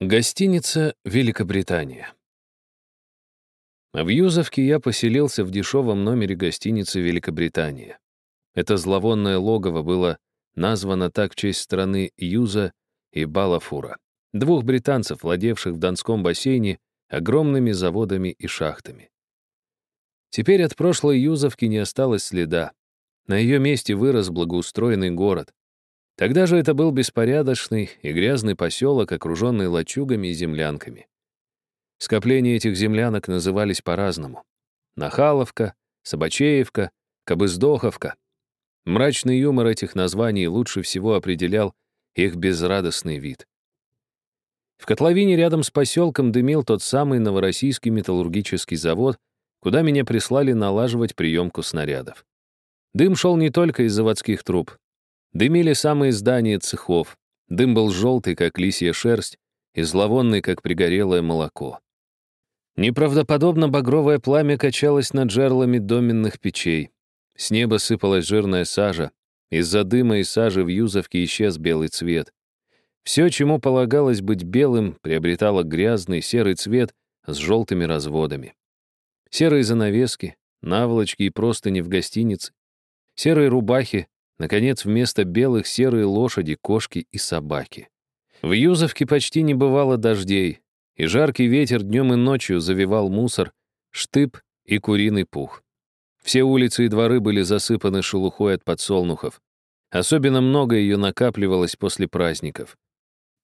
Гостиница «Великобритания». В Юзовке я поселился в дешевом номере гостиницы «Великобритания». Это зловонное логово было названо так в честь страны Юза и Балафура, двух британцев, владевших в Донском бассейне огромными заводами и шахтами. Теперь от прошлой Юзовки не осталось следа. На ее месте вырос благоустроенный город. Тогда же это был беспорядочный и грязный поселок, окруженный лачугами и землянками. Скопления этих землянок назывались по-разному. Нахаловка, Собачеевка, Кобыздоховка. Мрачный юмор этих названий лучше всего определял их безрадостный вид. В котловине рядом с поселком дымил тот самый Новороссийский металлургический завод, куда меня прислали налаживать приемку снарядов. Дым шел не только из заводских труб. Дымили самые здания цехов. Дым был желтый, как лисья шерсть, и зловонный, как пригорелое молоко. Неправдоподобно багровое пламя качалось над жерлами доменных печей. С неба сыпалась жирная сажа. Из-за дыма и сажи в Юзовке исчез белый цвет. Все, чему полагалось быть белым, приобретало грязный серый цвет с желтыми разводами. Серые занавески, наволочки и простыни в гостинице, серые рубахи, Наконец, вместо белых серые лошади, кошки и собаки. В Юзовке почти не бывало дождей, и жаркий ветер днем и ночью завивал мусор, штып и куриный пух. Все улицы и дворы были засыпаны шелухой от подсолнухов. Особенно много ее накапливалось после праздников.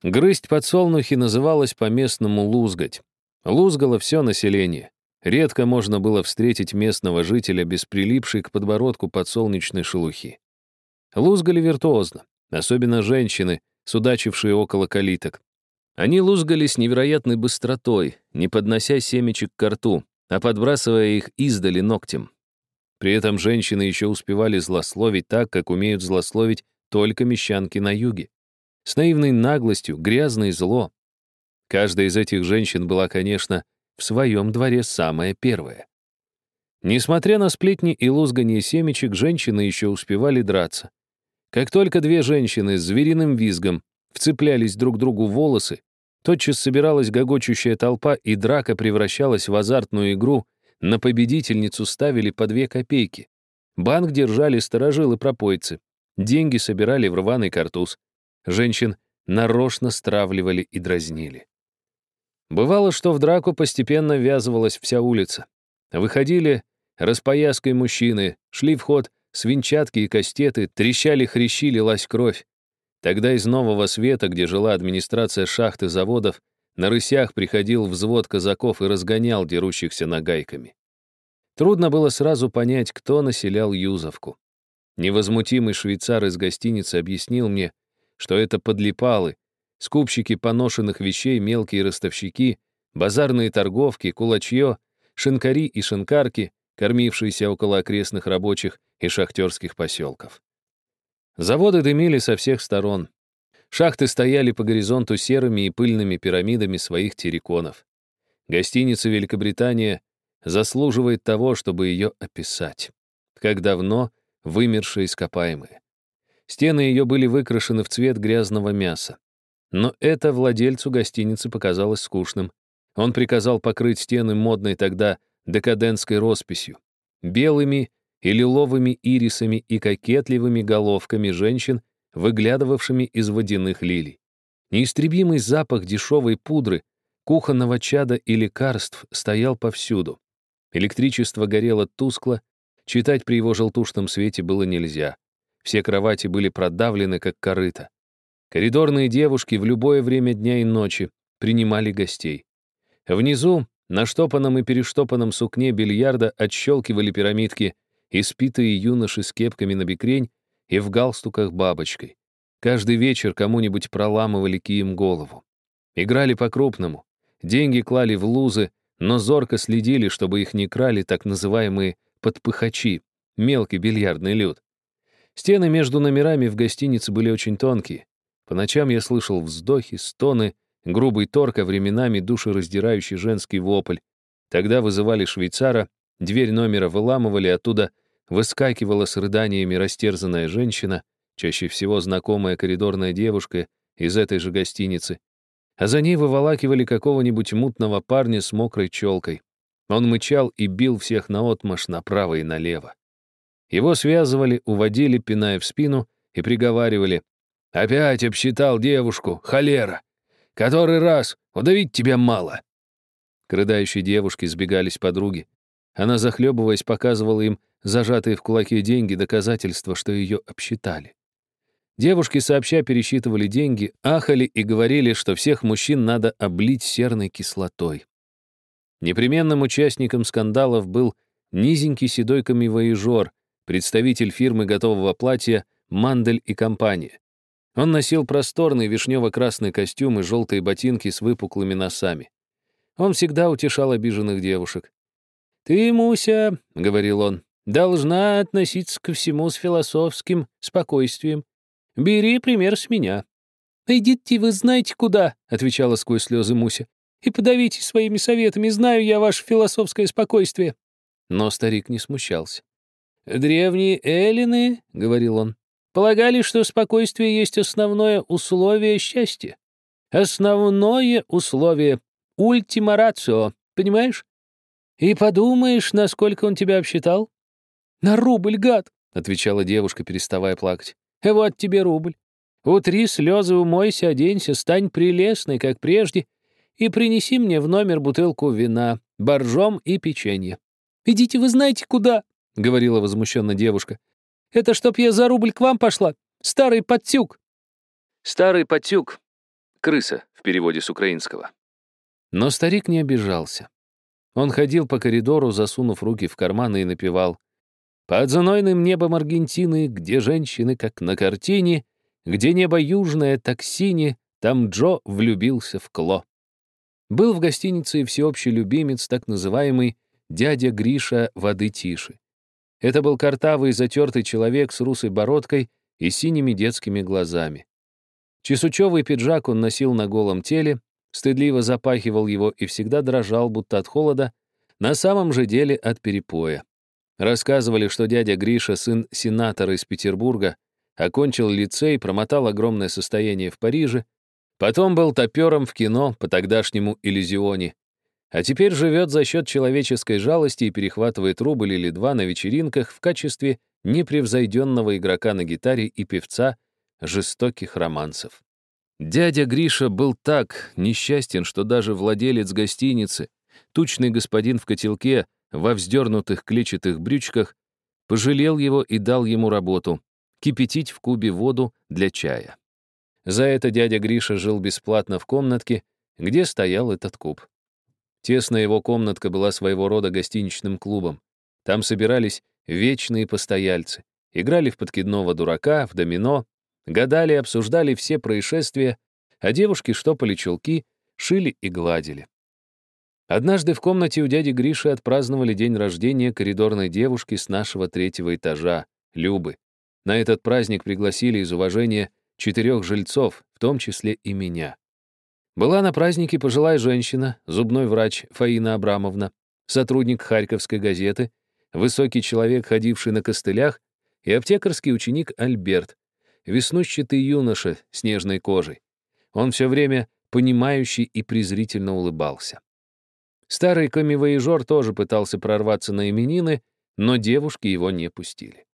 Грызть подсолнухи называлось по-местному лузгать. Лузгало все население. Редко можно было встретить местного жителя без прилипшей к подбородку подсолнечной шелухи. Лузгали виртуозно, особенно женщины, судачившие около калиток. Они лузгали с невероятной быстротой, не поднося семечек к рту, а подбрасывая их издали ногтем. При этом женщины еще успевали злословить так, как умеют злословить только мещанки на юге. С наивной наглостью, грязно и зло. Каждая из этих женщин была, конечно, в своем дворе самая первая. Несмотря на сплетни и лузгание семечек, женщины еще успевали драться. Как только две женщины с звериным визгом вцеплялись друг другу в волосы, тотчас собиралась гогочущая толпа, и драка превращалась в азартную игру, на победительницу ставили по две копейки. Банк держали сторожилы-пропойцы, деньги собирали в рваный картуз. Женщин нарочно стравливали и дразнили. Бывало, что в драку постепенно ввязывалась вся улица. Выходили распояской мужчины, шли в ход свинчатки и кастеты, трещали хрящи, лилась кровь. Тогда из Нового Света, где жила администрация шахты заводов, на рысях приходил взвод казаков и разгонял дерущихся нагайками. Трудно было сразу понять, кто населял Юзовку. Невозмутимый швейцар из гостиницы объяснил мне, что это подлипалы, скупщики поношенных вещей, мелкие ростовщики, базарные торговки, кулачье, шинкари и шинкарки, кормившиеся около окрестных рабочих и шахтерских поселков. Заводы дымили со всех сторон. Шахты стояли по горизонту серыми и пыльными пирамидами своих терриконов. Гостиница Великобритания заслуживает того, чтобы ее описать. Как давно вымершие ископаемые. Стены ее были выкрашены в цвет грязного мяса. Но это владельцу гостиницы показалось скучным. Он приказал покрыть стены модной тогда декадентской росписью, белыми и лиловыми ирисами и кокетливыми головками женщин, выглядывавшими из водяных лилий. Неистребимый запах дешевой пудры, кухонного чада и лекарств стоял повсюду. Электричество горело тускло, читать при его желтушном свете было нельзя. Все кровати были продавлены, как корыто. Коридорные девушки в любое время дня и ночи принимали гостей. Внизу, на штопанном и перештопанном сукне бильярда отщелкивали пирамидки испитые юноши с кепками на бекрень и в галстуках бабочкой. Каждый вечер кому-нибудь проламывали кием голову. Играли по-крупному. Деньги клали в лузы, но зорко следили, чтобы их не крали так называемые подпыхачи, мелкий бильярдный люд. Стены между номерами в гостинице были очень тонкие. По ночам я слышал вздохи, стоны, грубый торг, а временами душераздирающий женский вопль. Тогда вызывали швейцара, дверь номера выламывали, оттуда выскакивала с рыданиями растерзанная женщина, чаще всего знакомая коридорная девушка из этой же гостиницы. а за ней выволакивали какого-нибудь мутного парня с мокрой челкой. Он мычал и бил всех наотмашь направо и налево. Его связывали, уводили, пиная в спину, и приговаривали. «Опять обсчитал девушку, холера! Который раз, удавить тебя мало!» К рыдающей девушке сбегались подруги. Она, захлебываясь, показывала им зажатые в кулаке деньги, доказательства, что ее обсчитали. Девушки сообща пересчитывали деньги, ахали и говорили, что всех мужчин надо облить серной кислотой. Непременным участником скандалов был низенький седой камевоежор, представитель фирмы готового платья «Мандель и компания». Он носил просторный вишнево-красный костюм и желтые ботинки с выпуклыми носами. Он всегда утешал обиженных девушек. «Ты, Муся, — говорил он, — должна относиться ко всему с философским спокойствием. Бери пример с меня». «Идите вы знаете куда», — отвечала сквозь слезы Муся и подавите своими советами, знаю я ваше философское спокойствие». Но старик не смущался. «Древние эллины, — говорил он, — полагали, что спокойствие есть основное условие счастья. Основное условие — ультима рацио, понимаешь? И подумаешь, насколько он тебя обсчитал?» «На рубль, гад!» — отвечала девушка, переставая плакать. «Вот тебе рубль. Утри слезы, умойся, оденься, стань прелестной, как прежде, и принеси мне в номер бутылку вина, боржом и печенье». «Идите вы знаете куда», — говорила возмущенно девушка. «Это чтоб я за рубль к вам пошла, старый подтюк». Старый подтюк — крыса в переводе с украинского. Но старик не обижался. Он ходил по коридору, засунув руки в карманы и напевал. «Под знойным небом Аргентины, где женщины, как на картине, где небо южное, так сине, там Джо влюбился в Кло». Был в гостинице и всеобщий любимец, так называемый дядя Гриша воды тиши. Это был картавый затертый человек с русой бородкой и синими детскими глазами. Чесучевый пиджак он носил на голом теле, стыдливо запахивал его и всегда дрожал, будто от холода, на самом же деле от перепоя. Рассказывали, что дядя Гриша, сын сенатора из Петербурга, окончил лицей, промотал огромное состояние в Париже, Потом был топером в кино по тогдашнему иллюзионе. А теперь живет за счет человеческой жалости и перехватывает рубль или два на вечеринках в качестве непревзойденного игрока на гитаре и певца жестоких романсов. Дядя Гриша был так несчастен, что даже владелец гостиницы, тучный господин в котелке, во вздернутых клетчатых брючках, пожалел его и дал ему работу — кипятить в кубе воду для чая. За это дядя Гриша жил бесплатно в комнатке, где стоял этот куб. Тесная его комнатка была своего рода гостиничным клубом. Там собирались вечные постояльцы, играли в подкидного дурака, в домино, гадали, обсуждали все происшествия, а девушки штопали чулки, шили и гладили. Однажды в комнате у дяди Гриши отпраздновали день рождения коридорной девушки с нашего третьего этажа, Любы. На этот праздник пригласили из уважения четырех жильцов, в том числе и меня. Была на празднике пожилая женщина, зубной врач Фаина Абрамовна, сотрудник Харьковской газеты, высокий человек, ходивший на костылях, и аптекарский ученик Альберт, веснущатый юноша с нежной кожей. Он все время понимающий и презрительно улыбался. Старый комивоежор тоже пытался прорваться на именины, но девушки его не пустили.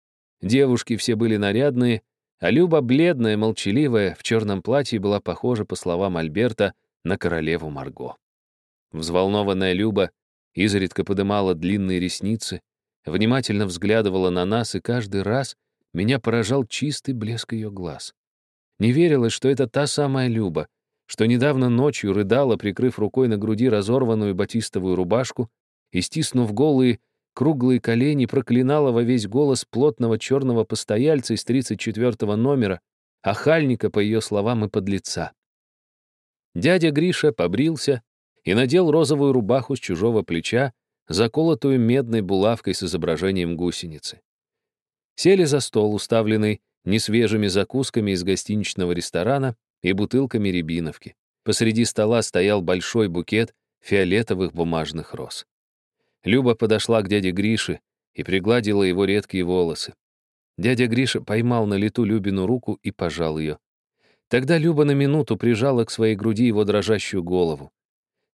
Девушки все были нарядные, а Люба, бледная, молчаливая, в черном платье была похожа, по словам Альберта, на королеву Марго. Взволнованная Люба изредка подымала длинные ресницы, внимательно взглядывала на нас, и каждый раз меня поражал чистый блеск ее глаз. Не верилось, что это та самая Люба, что недавно ночью рыдала, прикрыв рукой на груди разорванную батистовую рубашку и, стиснув голые, круглые колени, проклинала во весь голос плотного черного постояльца из 34-го номера, охальника, по ее словам, и подлеца. Дядя Гриша побрился и надел розовую рубаху с чужого плеча, заколотую медной булавкой с изображением гусеницы. Сели за стол, уставленный несвежими закусками из гостиничного ресторана и бутылками рябиновки. Посреди стола стоял большой букет фиолетовых бумажных роз. Люба подошла к дяде Грише и пригладила его редкие волосы. Дядя Гриша поймал на лету Любину руку и пожал ее. Тогда Люба на минуту прижала к своей груди его дрожащую голову.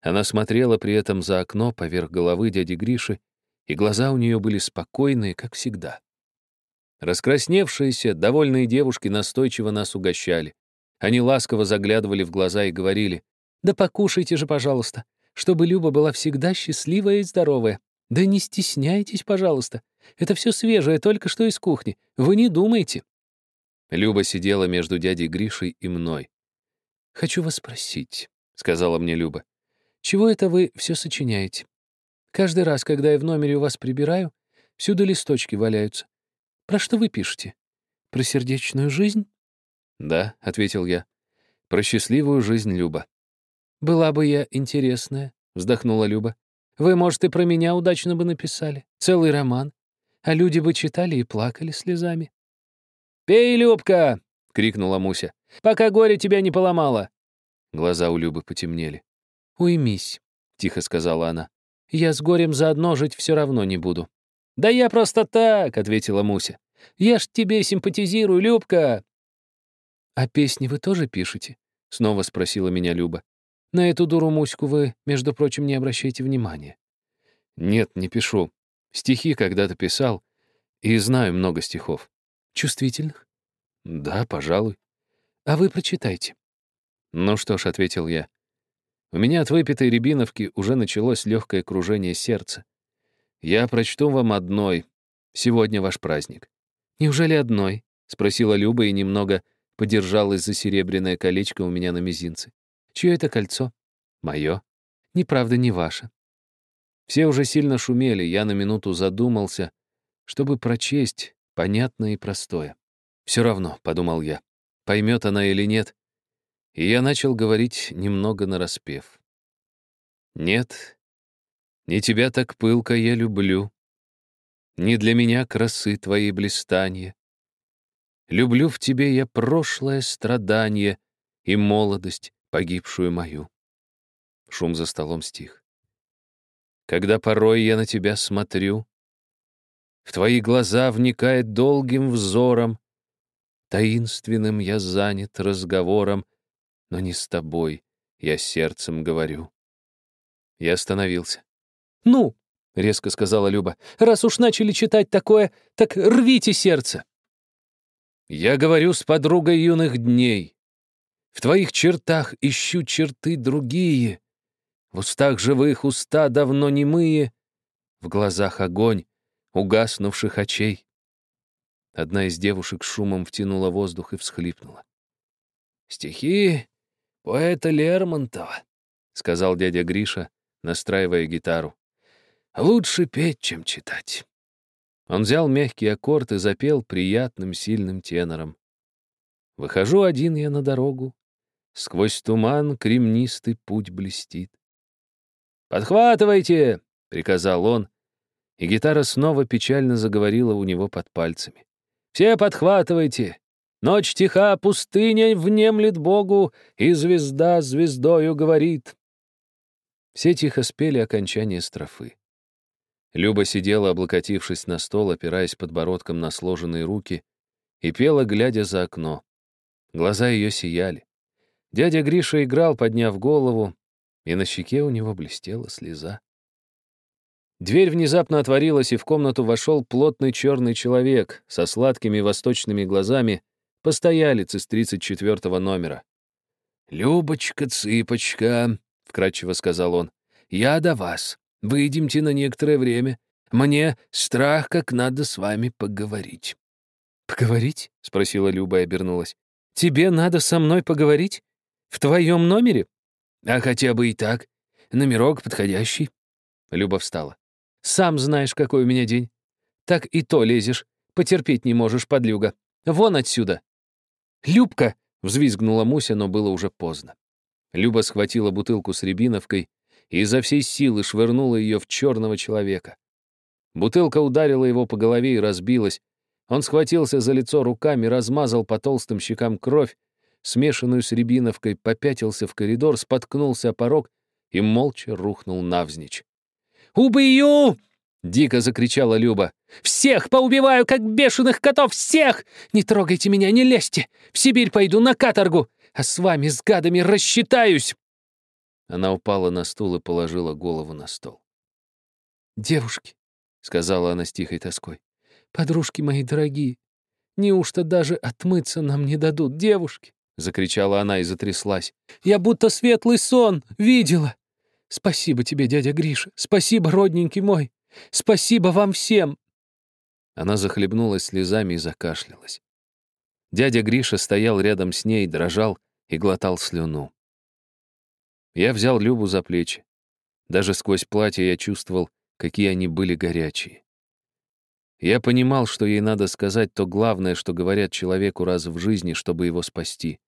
Она смотрела при этом за окно поверх головы дяди Гриши, и глаза у нее были спокойные, как всегда. Раскрасневшиеся, довольные девушки настойчиво нас угощали. Они ласково заглядывали в глаза и говорили, «Да покушайте же, пожалуйста, чтобы Люба была всегда счастливая и здоровая. Да не стесняйтесь, пожалуйста. Это все свежее, только что из кухни. Вы не думайте». Люба сидела между дядей Гришей и мной. «Хочу вас спросить», — сказала мне Люба, «чего это вы все сочиняете? Каждый раз, когда я в номере у вас прибираю, всюду листочки валяются. Про что вы пишете? Про сердечную жизнь?» «Да», — ответил я. «Про счастливую жизнь, Люба». «Была бы я интересная», — вздохнула Люба. «Вы, может, и про меня удачно бы написали. Целый роман. А люди бы читали и плакали слезами». «Пей, Любка!» — крикнула Муся. «Пока горе тебя не поломало». Глаза у Любы потемнели. «Уймись», — тихо сказала она. «Я с горем заодно жить все равно не буду». «Да я просто так», — ответила Муся. «Я ж тебе симпатизирую, Любка». «А песни вы тоже пишете?» — снова спросила меня Люба. «На эту дуру Муську вы, между прочим, не обращайте внимания». «Нет, не пишу. Стихи когда-то писал, и знаю много стихов». «Чувствительных?» «Да, пожалуй». «А вы прочитайте». «Ну что ж», — ответил я. У меня от выпитой рябиновки уже началось легкое кружение сердца. Я прочту вам одной. Сегодня ваш праздник. Неужели одной? Спросила Люба и немного подержалась за серебряное колечко у меня на мизинце. Чье это кольцо? Мое. Неправда, не ваше. Все уже сильно шумели, я на минуту задумался, чтобы прочесть понятное и простое. Все равно, — подумал я, — поймет она или нет. И я начал говорить немного нараспев. Нет, не тебя так пылко я люблю, Не для меня красы твои блистанья. Люблю в тебе я прошлое страдание И молодость, погибшую мою. Шум за столом стих. Когда порой я на тебя смотрю, В твои глаза вникает долгим взором, Таинственным я занят разговором, Но не с тобой я сердцем говорю. Я остановился. «Ну», — резко сказала Люба, «раз уж начали читать такое, так рвите сердце». «Я говорю с подругой юных дней. В твоих чертах ищу черты другие. В устах живых уста давно немые, в глазах огонь угаснувших очей». Одна из девушек шумом втянула воздух и всхлипнула. «Стихи поэта Лермонтова», — сказал дядя Гриша, настраивая гитару. Лучше петь, чем читать. Он взял мягкий аккорд и запел приятным, сильным тенором. Выхожу один я на дорогу, Сквозь туман кремнистый путь блестит. «Подхватывайте!» — приказал он, и гитара снова печально заговорила у него под пальцами. «Все подхватывайте! Ночь тиха, пустыня внемлет Богу, и звезда звездою говорит». Все тихо спели окончание строфы. Люба сидела, облокотившись на стол, опираясь подбородком на сложенные руки, и пела, глядя за окно. Глаза ее сияли. Дядя Гриша играл, подняв голову, и на щеке у него блестела слеза. Дверь внезапно отворилась, и в комнату вошел плотный черный человек со сладкими восточными глазами, постоялец из 34-го номера. «Любочка-цыпочка», — вкратчиво сказал он, — «я до вас. Выйдемте на некоторое время. Мне страх, как надо с вами поговорить». «Поговорить?» — спросила Люба и обернулась. «Тебе надо со мной поговорить? В твоем номере?» «А хотя бы и так. Номерок подходящий». Люба встала. «Сам знаешь, какой у меня день. Так и то лезешь. Потерпеть не можешь, подлюга. Вон отсюда!» «Любка!» — взвизгнула Муся, но было уже поздно. Люба схватила бутылку с рябиновкой и изо всей силы швырнула ее в черного человека. Бутылка ударила его по голове и разбилась. Он схватился за лицо руками, размазал по толстым щекам кровь, смешанную с рябиновкой, попятился в коридор, споткнулся о порог и молча рухнул навзничь. «Убью!» — дико закричала Люба. «Всех поубиваю, как бешеных котов! Всех! Не трогайте меня, не лезьте! В Сибирь пойду на каторгу! а с вами, с гадами, рассчитаюсь!» Она упала на стул и положила голову на стол. «Девушки», — сказала она с тихой тоской, — «подружки мои дорогие, неужто даже отмыться нам не дадут, девушки?» — закричала она и затряслась. «Я будто светлый сон видела. Спасибо тебе, дядя Гриша, спасибо, родненький мой, спасибо вам всем!» Она захлебнулась слезами и закашлялась. Дядя Гриша стоял рядом с ней, дрожал и глотал слюну. Я взял Любу за плечи. Даже сквозь платье я чувствовал, какие они были горячие. Я понимал, что ей надо сказать то главное, что говорят человеку раз в жизни, чтобы его спасти.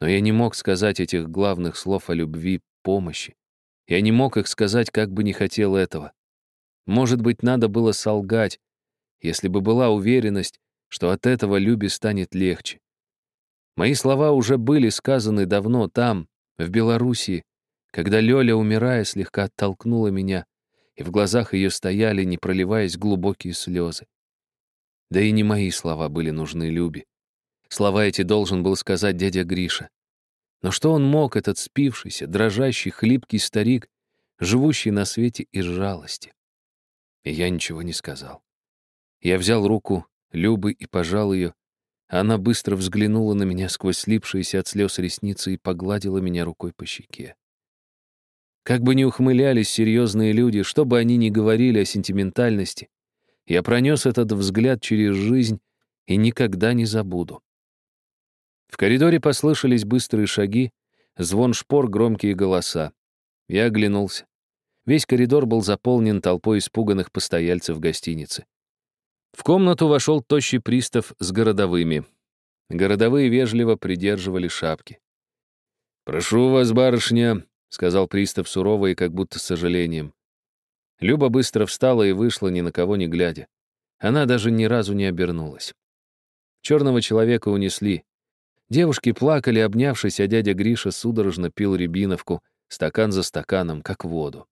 Но я не мог сказать этих главных слов о любви, помощи. Я не мог их сказать, как бы не хотел этого. Может быть, надо было солгать, если бы была уверенность, что от этого Любе станет легче. Мои слова уже были сказаны давно там, в Белоруссии, когда Лёля, умирая, слегка оттолкнула меня, и в глазах ее стояли, не проливаясь, глубокие слезы. Да и не мои слова были нужны Любе. Слова эти должен был сказать дядя Гриша. Но что он мог, этот спившийся, дрожащий, хлипкий старик, живущий на свете из жалости? И я ничего не сказал. Я взял руку Любы и пожал ее, она быстро взглянула на меня сквозь слипшиеся от слез ресницы и погладила меня рукой по щеке. Как бы ни ухмылялись серьезные люди, что бы они ни говорили о сентиментальности, я пронес этот взгляд через жизнь и никогда не забуду. В коридоре послышались быстрые шаги, звон шпор, громкие голоса. Я оглянулся. Весь коридор был заполнен толпой испуганных постояльцев гостиницы. В комнату вошел тощий пристав с городовыми. Городовые вежливо придерживали шапки. «Прошу вас, барышня», — сказал пристав сурово и как будто с сожалением. Люба быстро встала и вышла, ни на кого не глядя. Она даже ни разу не обернулась. Черного человека унесли. Девушки плакали, обнявшись, а дядя Гриша судорожно пил рябиновку, стакан за стаканом, как воду.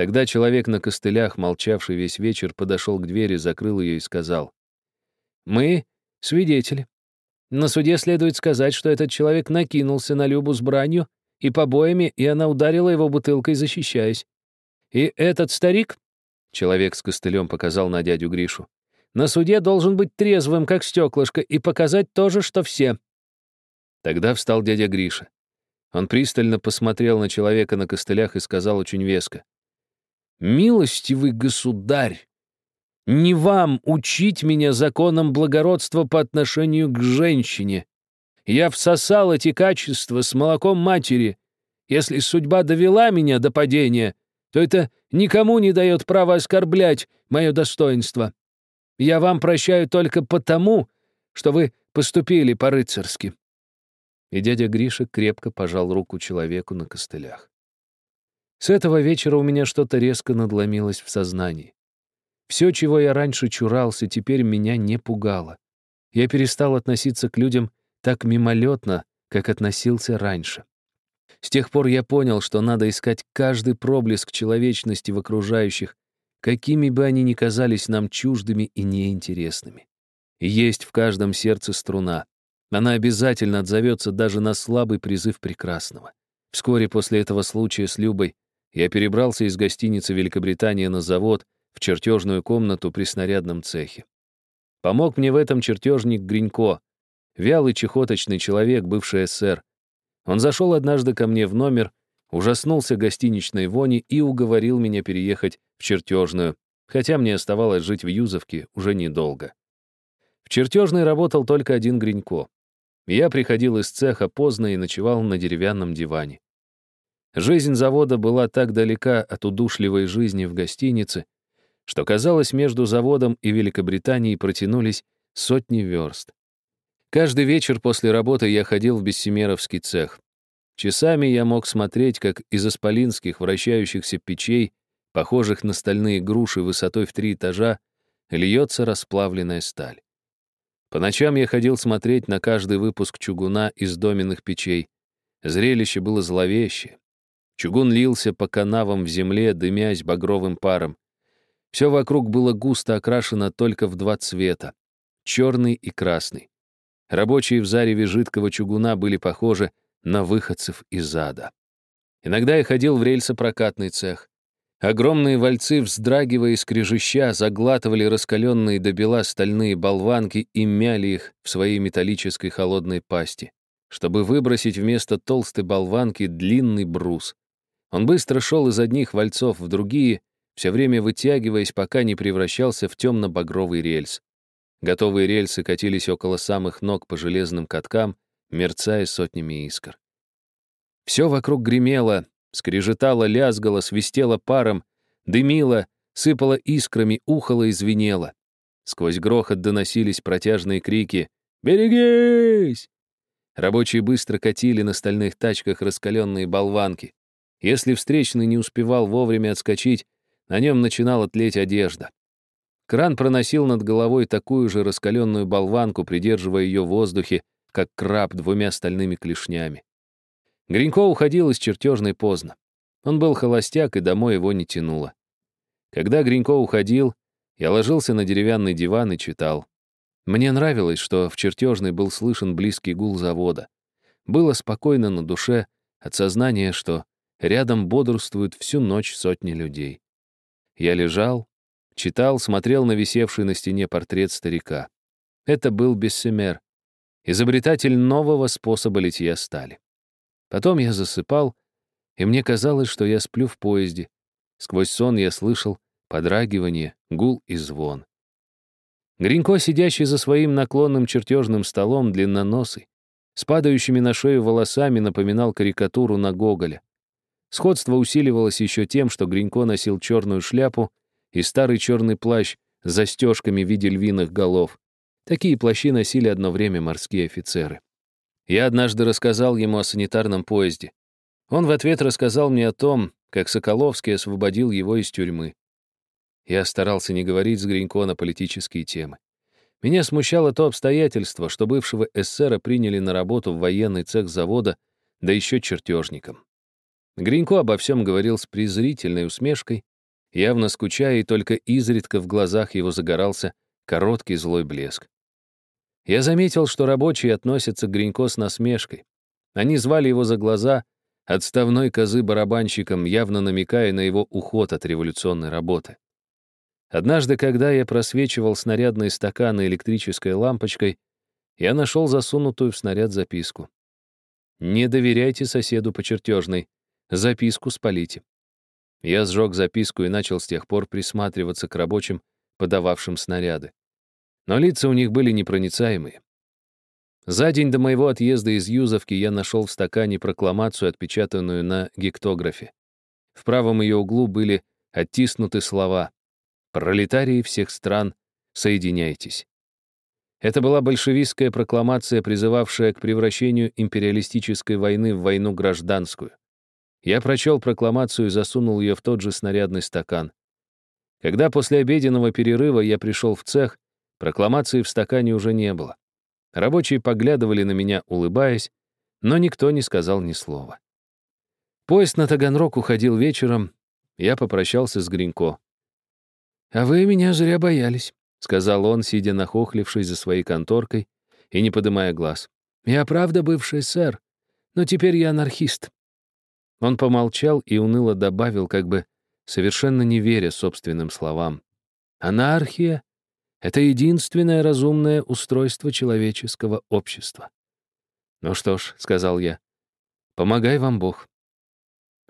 Тогда человек на костылях, молчавший весь вечер, подошел к двери, закрыл ее и сказал. «Мы — свидетели. На суде следует сказать, что этот человек накинулся на Любу с бранью и побоями, и она ударила его бутылкой, защищаясь. И этот старик, — человек с костылем показал на дядю Гришу, на суде должен быть трезвым, как стеклышко, и показать то же, что все. Тогда встал дядя Гриша. Он пристально посмотрел на человека на костылях и сказал очень веско. «Милостивый государь, не вам учить меня законам благородства по отношению к женщине. Я всосал эти качества с молоком матери. Если судьба довела меня до падения, то это никому не дает права оскорблять мое достоинство. Я вам прощаю только потому, что вы поступили по-рыцарски». И дядя Гриша крепко пожал руку человеку на костылях. С этого вечера у меня что-то резко надломилось в сознании. Все, чего я раньше чурался, теперь меня не пугало. Я перестал относиться к людям так мимолетно, как относился раньше. С тех пор я понял, что надо искать каждый проблеск человечности в окружающих, какими бы они ни казались нам чуждыми и неинтересными. есть в каждом сердце струна. Она обязательно отзовется даже на слабый призыв прекрасного. Вскоре после этого случая с Любой я перебрался из гостиницы Великобритания на завод в чертежную комнату при снарядном цехе. Помог мне в этом чертежник Гринько, вялый чехоточный человек, бывший СССР. Он зашел однажды ко мне в номер, ужаснулся гостиничной вони и уговорил меня переехать в чертежную, хотя мне оставалось жить в Юзовке уже недолго. В чертежной работал только один Гринько. Я приходил из цеха поздно и ночевал на деревянном диване. Жизнь завода была так далека от удушливой жизни в гостинице, что, казалось, между заводом и Великобританией протянулись сотни верст. Каждый вечер после работы я ходил в Бессемеровский цех. Часами я мог смотреть, как из исполинских вращающихся печей, похожих на стальные груши высотой в три этажа, льется расплавленная сталь. По ночам я ходил смотреть на каждый выпуск чугуна из доменных печей. Зрелище было зловещее. Чугун лился по канавам в земле, дымясь багровым паром. Все вокруг было густо окрашено только в два цвета — черный и красный. Рабочие в зареве жидкого чугуна были похожи на выходцев из ада. Иногда я ходил в рельсопрокатный цех. Огромные вальцы, вздрагивая и скрежеща, заглатывали раскаленные до бела стальные болванки и мяли их в своей металлической холодной пасти, чтобы выбросить вместо толстой болванки длинный брус. Он быстро шел из одних вальцов в другие, все время вытягиваясь, пока не превращался в темно-багровый рельс. Готовые рельсы катились около самых ног по железным каткам, мерцая сотнями искр. Все вокруг гремело, скрежетало, лязгало, свистело паром, дымило, сыпало искрами, ухало и звенело. Сквозь грохот доносились протяжные крики «Берегись!». Рабочие быстро катили на стальных тачках раскаленные болванки. Если встречный не успевал вовремя отскочить, на нем начинала тлеть одежда. Кран проносил над головой такую же раскаленную болванку, придерживая ее в воздухе, как краб двумя стальными клешнями. Гринько уходил из чертежной поздно. Он был холостяк, и домой его не тянуло. Когда Гринько уходил, я ложился на деревянный диван и читал. Мне нравилось, что в чертежной был слышен близкий гул завода. Было спокойно на душе от сознания, что рядом бодрствуют всю ночь сотни людей. Я лежал, читал, смотрел на висевший на стене портрет старика. Это был Бессемер, изобретатель нового способа литья стали. Потом я засыпал, и мне казалось, что я сплю в поезде. Сквозь сон я слышал подрагивание, гул и звон. Гринько, сидящий за своим наклонным чертежным столом, длинноносый, с падающими на шею волосами, напоминал карикатуру на Гоголя. Сходство усиливалось еще тем, что Гринько носил черную шляпу и старый черный плащ с застежками в виде львиных голов. Такие плащи носили одно время морские офицеры. Я однажды рассказал ему о санитарном поезде. Он в ответ рассказал мне о том, как Соколовский освободил его из тюрьмы. Я старался не говорить с Гринько на политические темы. Меня смущало то обстоятельство, что бывшего эсера приняли на работу в военный цех завода, да еще чертежником. Гринько обо всем говорил с презрительной усмешкой, явно скучая, и только изредка в глазах его загорался короткий злой блеск. Я заметил, что рабочие относятся к Гринько с насмешкой. Они звали его за глаза отставной козы-барабанщиком, явно намекая на его уход от революционной работы. Однажды, когда я просвечивал снарядные стаканы электрической лампочкой, я нашел засунутую в снаряд записку. «Не доверяйте соседу по чертежной. Записку спалите». Я сжег записку и начал с тех пор присматриваться к рабочим, подававшим снаряды но лица у них были непроницаемые. За день до моего отъезда из Юзовки я нашел в стакане прокламацию, отпечатанную на гектографе. В правом ее углу были оттиснуты слова «Пролетарии всех стран, соединяйтесь». Это была большевистская прокламация, призывавшая к превращению империалистической войны в войну гражданскую. Я прочел прокламацию и засунул ее в тот же снарядный стакан. Когда после обеденного перерыва я пришел в цех, Прокламации в стакане уже не было. Рабочие поглядывали на меня, улыбаясь, но никто не сказал ни слова. Поезд на Таганрог уходил вечером, я попрощался с Гринько. «А вы меня зря боялись», — сказал он, сидя нахохлившись за своей конторкой и не подымая глаз. «Я правда бывший сэр, но теперь я анархист». Он помолчал и уныло добавил, как бы совершенно не веря собственным словам. «Анархия это единственное разумное устройство человеческого общества. «Ну что ж», — сказал я, — «помогай вам Бог».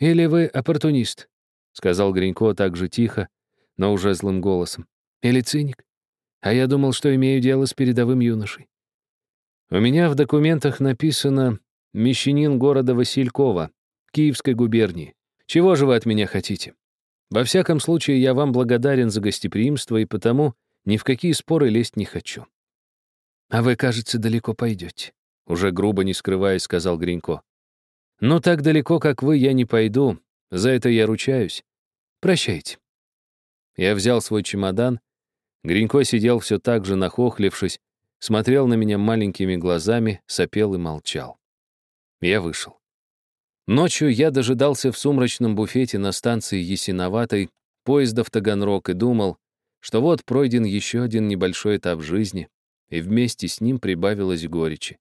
«Или вы оппортунист», — сказал Гринько так же тихо, но уже злым голосом. «Или циник. А я думал, что имею дело с передовым юношей». У меня в документах написано «Мещанин города Василькова, Киевской губернии». Чего же вы от меня хотите? Во всяком случае, я вам благодарен за гостеприимство и потому, ни в какие споры лезть не хочу. «А вы, кажется, далеко пойдете», — уже грубо не скрываясь, сказал Гринько. «Но так далеко, как вы, я не пойду. За это я ручаюсь. Прощайте». Я взял свой чемодан. Гринько сидел все так же, нахохлившись, смотрел на меня маленькими глазами, сопел и молчал. Я вышел. Ночью я дожидался в сумрачном буфете на станции Ясиноватой поезда в Таганрог и думал, что вот пройден еще один небольшой этап жизни, и вместе с ним прибавилось горечи.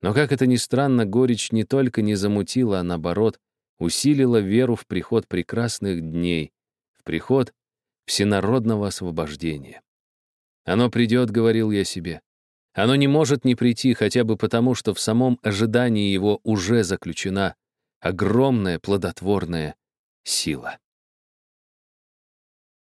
Но, как это ни странно, горечь не только не замутила, а наоборот, усилила веру в приход прекрасных дней, в приход всенародного освобождения. «Оно придет», — говорил я себе. «Оно не может не прийти, хотя бы потому, что в самом ожидании его уже заключена огромная плодотворная сила».